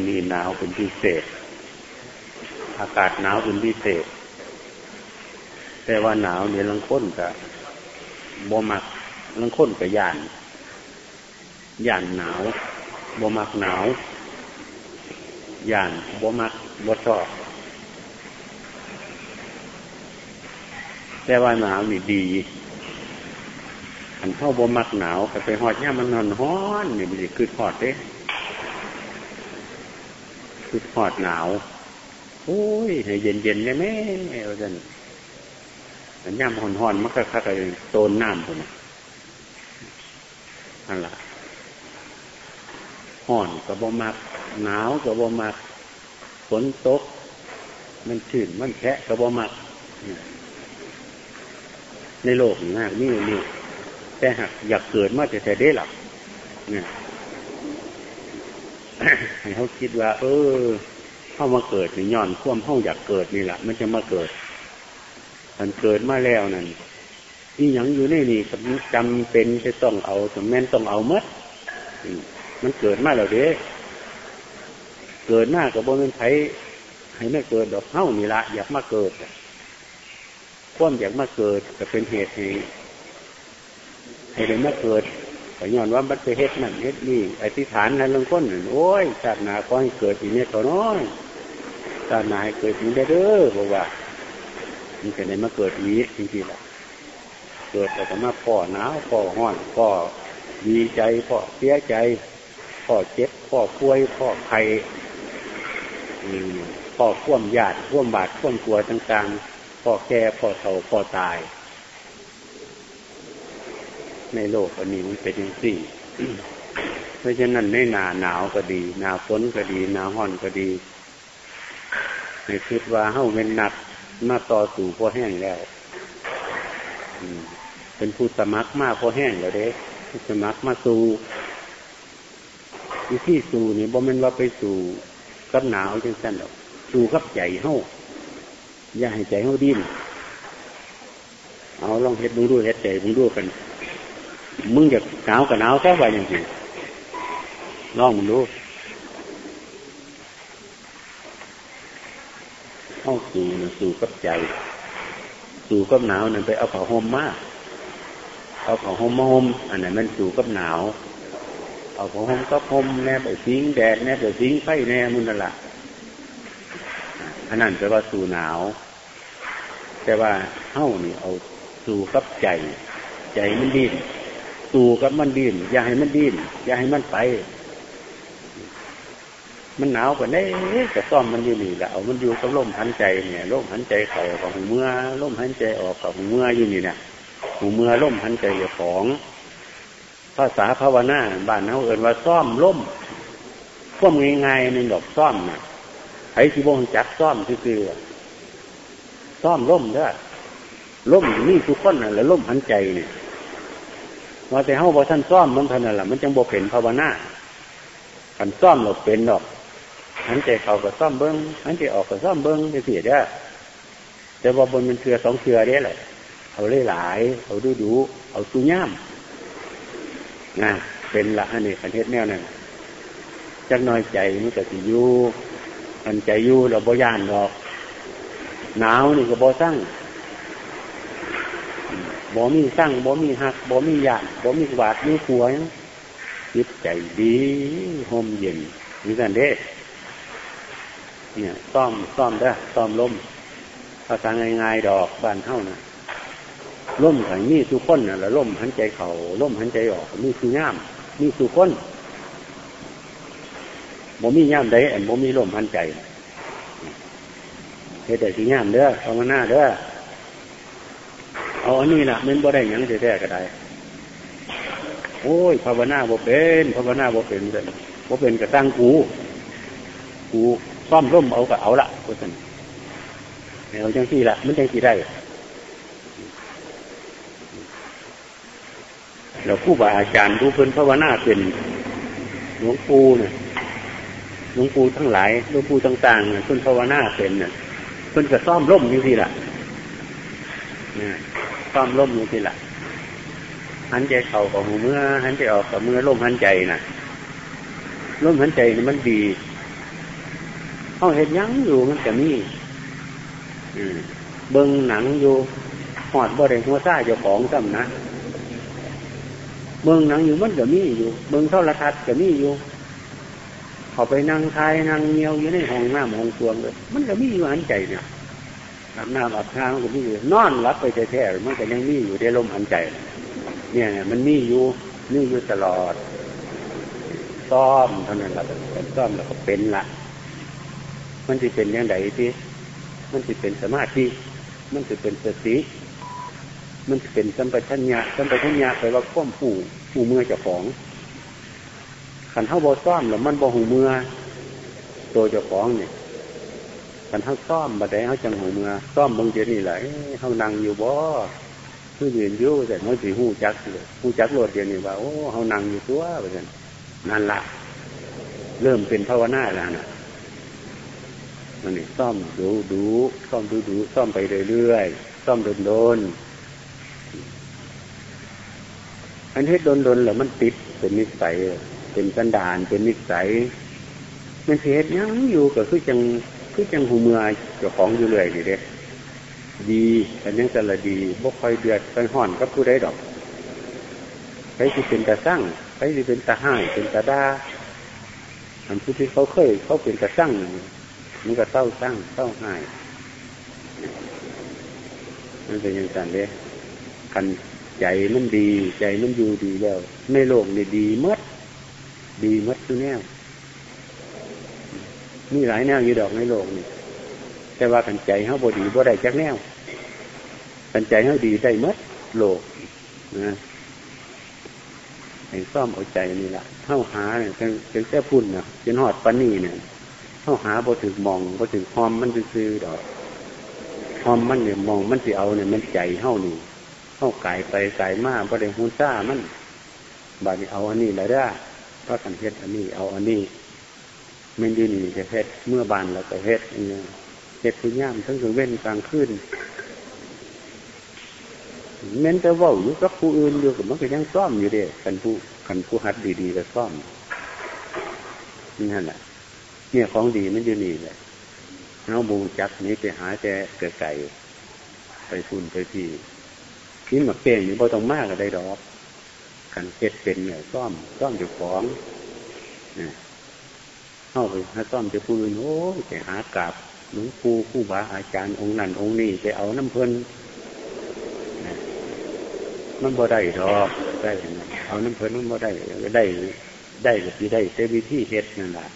อนี้หนาวเป็นพิเศษ อากาศหนาวเป็นพิเศษ แต่ว่าหนาวเนี่ยลังค้นกับบ่มักลังค้นกับย่านย่านหนาวบ่มักหนาวย่านบ่มักบ่ชอบแต่ว่าหนาวนี่ดีอันเข้าบ่มักหนาวไปหอดเนี่ยมันนอนฮ้อนนี่มันจะคือหอดเด้ คือหอดหนาว โอ้ยเย็นเย็นแน่แม่เอาจันนย่ำหอนหอนมันก็คักเลยโตนน้ำคนนั่นแหละห่อนกับบ่มักหนาวกับบ่มักฝนตก มันชื้นมันแฉะกับบ่มัก ในโลกนี้มากนี่นี่แต่หากอยากเกิดมาจะแท้ได้หรอเนี่ย ให้เขาคิดว่า เออเข้ามาเกิดในี่ย้อนควมห้องอยากเกิดนี่แหละมันจะมาเกิด มันเกิดมาแล้วนั่นนี่ยังอยู่ในนี่จำเป็นจะต้องเอาสมแม่นต้องเอามัดมันเกิดมาแล้วเด้เกิดหน้ากับบ่เป็นไผให้ไม่เกิดดอกเฮ้านี่ละอยากมาเกิดความอยากมาเกิดจะเป็นเหตุให้ให้เลยมาเกิด แต่ย้อนว่าบัตรเฮ็ดนั่นเฮ็ดนี่อธิษฐานนั้นลงก้นโอ้ยชาติหนาก็ให้เกิดอีนี้ตัวน้อยชาติหนาให้เกิดอีนี้เด้อบอกว่ามันจะได้มาเกิดอีจริงๆแหละเกิดแต่มาพ่อหนาวพ่อห้อนพ่อดีใจพ่อเสียใจพ่อเจ็บพ่อป่วยพ่อไข้พ่อข่วมญาติข่วมบาดข่วมกลัวต่างๆพ่อแก่พ่อเฒ่าพ่อตาย ในโลกอันนี้มันเป็นอย่างสี่ เพราะฉะนั้นในหนาหนาวก็ดี หนาฝนก็ดี หนาห้อนก็ดีในคิดว่าเฮ้าเป็นหนักมาต่อสู่พอแห้งแล้วเป็นผู้สมัครมากพอแห้งแล้วเด้สมัครมาสู่วิธีสู่นี่บ่มันว่าไปสู่กับหนาวจังสั้นหรอกสู่กับใจเฮ้าอย่าให้ใจเฮ้าดิ้นเอาลองเฮ็ดดูดูเฮ็ดใจมึงดูกัน มึงอยากหนาวกับหนาวแค่ไหวอย่างไรลองมึงดูเข้าสู่สู่กับใจ สู่กับหนาวนั่นไปเอาผ้าห่มมาเอาผ้าห่มมาห่มอันนั้นมันสู่กับหนาว เอาผ้าห่มก็ห่มแน่ไปซิงแดดแน่ไปซิงไฟแน่มึงนั่นแหละอันนั้นแปลว่าสู่หนาว แต่ว่าเฮ้านี่เอาสู่กับใจ ใจมันดิ้น สู่กับมันดิ้นอย่าให้มันดิ้นอย่าให้มันไป มันหนาวกว่านี้แต่ซ่อมมันอยู่นี่แหละเอามันอยู่กับลมหันใจเนี่ยลมหันใจเข่าของเมื่อลมหันใจออกของเมื่ออยู่นี่เนี่ยหูเมื่อลมหันใจของ ภาษาภาวนาบ้านเขาเอ่นว่าซ่อมล่มซ่อมง่ายๆในดอกซ่อมน่ะไอ้ที่วงจักซ่อมคือซ่อมล่มเด้อล่มนี่ทุกคนน่ะแล้วล่มหันใจเนี่ย ว่าแต่เฮาบอท่านซ่อมมันเท่านั้นแหละมันจังบกเป็นภาวนาขันซ่อมเราเป็นดอกหันใจเขาก็ซ่อมเบิ้งหันใจออกก็ซ่อมเบิ้งจะเสียได้แต่ว่าบนมันเชือสองเชือได้แหละเอาเล่หลายเอาดูดูเอาตูย่ามนะเป็นละอันนี้คันเทศแนวนั่นจักน้อยใจมันก็สิอยู่อันใจอยู่เราบ่ยานดอก หนาวนี่ก็บ่สร้าง บ่มีสร้างบ่มีหักบ่มีหยาดบ่มีหวาดมีหัวจิตใจดีห่มเย็นนี่กันเด้เนี่ยซ่อมซ่อมได้ซ่อมล้มภาษาง่ายๆดอกบานเท่านะล่มขันมีสุคนน่ะแล้วล่มหันใจเขาล่มหันใจออกมีสุย่ามมีสุคนบ่มีย่ามใดแอนบ่มีล่มหันใจเฮ็ดแต่สุย่ามเด้อภาวนาเด้อ เอาอันนี้นะมันบ่ได้ยังแท้ๆก็ได้โอ้ยภาวนาบ่เป็นภาวนาบ่เป็นเลยบ่เป็นกระตั้งกู กูซ่อมร่มเอาก็เอาละกูสันเอาจังที่ละมันจังที่ได้เราผู้บาอาจารย์ผู้เพิ่นภาวนาเป็นหลวงปู่เนี่ยหลวงปู่ทั้งหลายหลวงปู่ต่างๆเพิ่นภาวนาเป็นเนี่ยเพิ่นก็ซ่อมร่มอยู่ที่ละ ซ่อมร่มอยู่ที่หละหันใจเข่าของมือหันใจออกกับมือร่มหันใจนะร่มหันใจนี่มันดีเขาเห็นยั้งอยู่มันจะมีเบิ้งหนังอยู่หอดบ่ได้หัวซ่าเจ้าของซ้ำนะเบิ้งหนังอยู่มันจะมีอยู่ เบิ้งเท่าระทัดจะมีอยู่เขาไปนั่งทายนั่งเงียวอยู่ในห้องหน้ำห้องตวงเลย มันก็มีอยู่อันใจเนี่ย อาบน้ำอาบท่ามันก็มีอยู่นอนรับไปแท้ๆมันก็ยังมีอยู่ได้ลมอันใจ เนี่ยมันมีอยู่นี่อยู่ตลอด ซ่อมเท่านั้นแหละเป็นซ่อมแล้วก็เป็นละมันจะเป็นยังไงที่มันจะเป็นสมาธิมันจะเป็นสติมันจะเป็นสัมปชัญญะสัมปชัญญะแปลว่าข้อมผู้ผู้เมื่อเจ้าของขันเท้าบอซ่อมแล้วมันบอหูเมื่อตัวเจ้าของเนี่ย ขันเท้าซ่อมบัดใดเขาจังหูเมื่อซ่อมบางเจนี่แหละเขานั่งอยู่บ่คือยืนอยู่แต่มันสีหูจักเลยหูจักโลดเดียวนี่ว่าโอ้เขานั่งอยู่ตัวไปกันนั่นละเริ่มเป็นภาวนาแล้วนะมันนี่ซ่อมดูดูซ่อมดูดูซ่อมไปเรื่อยๆซ่อมโดนโดนอันที่โดนโดนแล้วมันติดเป็นนิสัย เป็นสันดานเป็นนิสัย มันเสียยังอยู่ก็คือจัง คือจังหูเมือเจ้าของอยู่เลยนี่เด็ดีอันนี้จะละดีบ่ค่อยเดือดไปห่อนก็ผู้ได้ดอกใครที่เป็นตาสร้างใครที่เป็นตาห้ายเป็นตาดาอันผู้ที่เขาเคย เขาเป็นตาสร้างมันก็เศร้าสร้างเศร้าหายมันเป็นอย่างนั้นเลยคันใจมันดี ใจมันอยู่ดีแล้วในโลกนี่ดีมดดีมดคือแนว มีหลายแนวอยู่ดอกในโลกนี่แต่ว่ากันใจเขาบดีบ่ได้จักแนวกันใจเขาดีได้มดโลกนะไอ้ซ่อมเอาใจนี่แหละเข้าหาเนี่ยเป็นแค่พุ่นนะจนหอดปันนี่เนี่ยเข้าหาบ่ถึงมองบ่ถึงหอมมันซื้อดอกหอมมันเนี่ยมองมันสิเอาเนี่ยมันใจเข้านี่เข้าไก่ไปไก่มาบ่ได้หุ่นซ่ามันบาดนี้เอาอันนี้แล้วได้พระกันเฮ็ดอันนี้เอาอันนี้ ไม่ดีนี่จะเฮ็ดเมื่อบานเราก็เฮ็ดเนี่ยเฮ็ดคุณย่ามทั้งคือเว้นกลางคืนเม้นแต่ว่าอยู่กับผู้อื่นอยู่กับมันก็ยังซ่อมอยู่เด้กันผู้กันผู้หัดดีๆก็ซ่อมนี่นั่นแหละเนี่ยของดีมันอยู่นี่แหละเราบูจักนี้ไปหาแต่เกิดไก่ไปฝุ่นไปที่นี่มาเปลี่ยนอยู่บ่ต้องมากก็ได้ดอกกันเจ็ดเป็นเนี่ยซ่อมซ่อมอยู่ของเนี่ย เข้าไปหาซ่อมจะพูนโอ้ไปหากราบหลวงปู่ผู้บาอาจารย์องค์นั้นองค์นี้ไปเอาน้ำเพลินมันบ่ได้ดอกได้เอาน้ำเพลินมันบ่ได้ได้ได้หรือได้แต่วิธีเฮ็ดนั่นแหละ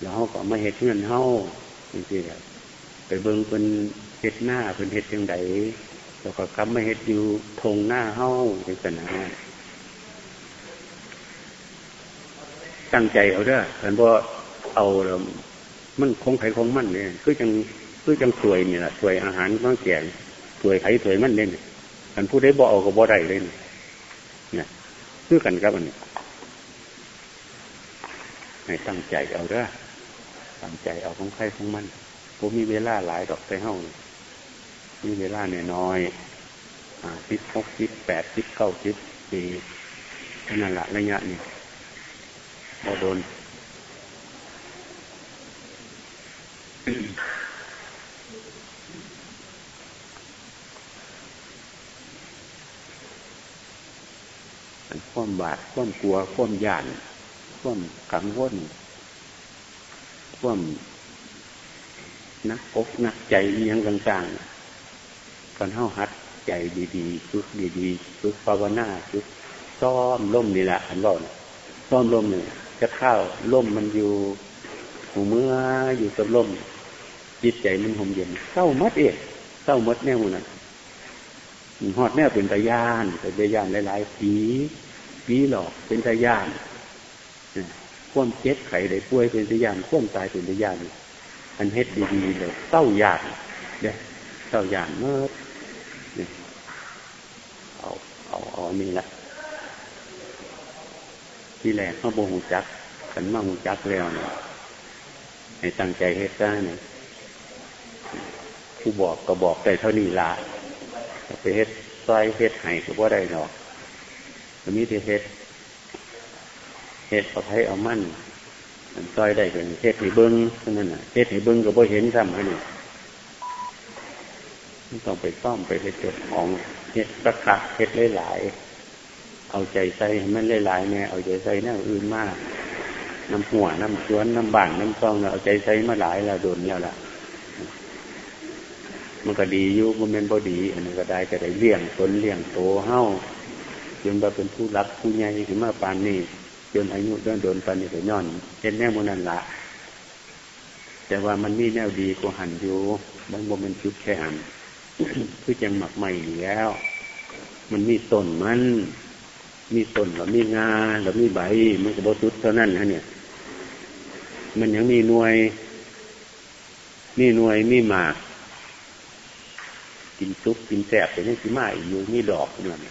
แล้วเขาก็มาเฮ็ดเงินเขาจริงๆไปเบิ่งเป็นเฮ็ดหน้าเป็นเฮ็ดยังไงแล้วก็กำมาเฮ็ดอยู่ทงหน้าเฮาเป็นสนาตั้งใจเอาเด้อแต่พอ เอามันคงไข่คงมันเนี่ยคือจังคือจังสวยนี่แหละสวยอาหารต้องแกงสวยไข่สวยมันเนี่ยมันพูดได้บ่เอากับบ่ได้เลยเนี่ยคือกันครับอันนี้ให้ตั้งใจเอาเด้อตั้งใจเอาของใครของมันผมมีเวลาหลายดอกไปเฮ้ามีเวลาเนี่ยน้อยอ่าสิบหกสิบแปดสิบเก้าสิบปีนั่นแหละระยะนี้พอโดน ความบาดความกลัวความย่านความกังวลความนักอกนักใจยังต่างๆกันเท้าหัดใจดีๆฝึกดีๆฝึกภาวนาฝึกซ้อมล่มนี่แหละอันร้อนซ้อมล่มเนี่ยจะเข้าล่มมันอยู่หูเมื่ออยู่กับล่ม จิตใจมันหมเย็นเศร้ามัดเอกเศร้ามัดแน่มันหอดแน่เป็นตะยานเป็นตะยานหลายๆผีผีหลอกเป็นตะยานข่วมเจ็ดไข่ได้ป่วยเป็นตะยานข่วมตายเป็นตะยานอันเฮ็ดดีๆเลยเศร้าหยานเด้เศร้าหยานเมื่อเอาเอาเอานี่ละที่แรกเขาโบหูจักขันมาหูจักแล้วเนี่ยให้ตั้งใจเฮ็ดได้เนี่ย ผู้บอกก็บอกได้เท่านี้ละไปเฮ็ดซอยเฮ็ดไห้ก็บ่ได้หรอกมันมีที่เฮ็ดเฮ็ดเอาให้เอามั่นซอยได้เป็นเทศให้เบิ้งนั่นน่ะเทศให้เบิ้งก็บ่เห็นซ้ำให้นี่ต้องไปซ่อมไปเฮ็ดของเฮ็ดประคักเฮ็ดหลายๆเอาใจใส่ให้มันหลายๆเนี่ยเอาใจใส่แนวอื่นมากน้ำหัวน้ำสวนน้ำบ้านน้ำซองเอาใจใส่มาหลายแล้วโดนแล้วล่ะ มันก็ดีอยู่มันเป็นบอดี อันนี้ก็ได้ก็ได้เลี้ยงตนเลี้ยงโตเฮ้าจนมาเป็นผู้รักผู้ใหญ่ถึงมาปานนี้จนอายุเดินโดนปานนี้ก็ย่อนเห็นแน่มนันละแต่ว่ามันมีแนวดีกว่าหันอยู่บางโมเมนต์ชุดแค่หันคือจังหมักใหม่แล้ว มันมีต้นมัน มีต้นแล้วมีงาแล้วมีใบ มันก็บสุดเท่านั้นฮะเนี่ย มันยังมีหน่วย มีหน่วยมีหมาก กินซุปกินแสบแต่นี่สิมาอีกอยู่มีดอกนี่น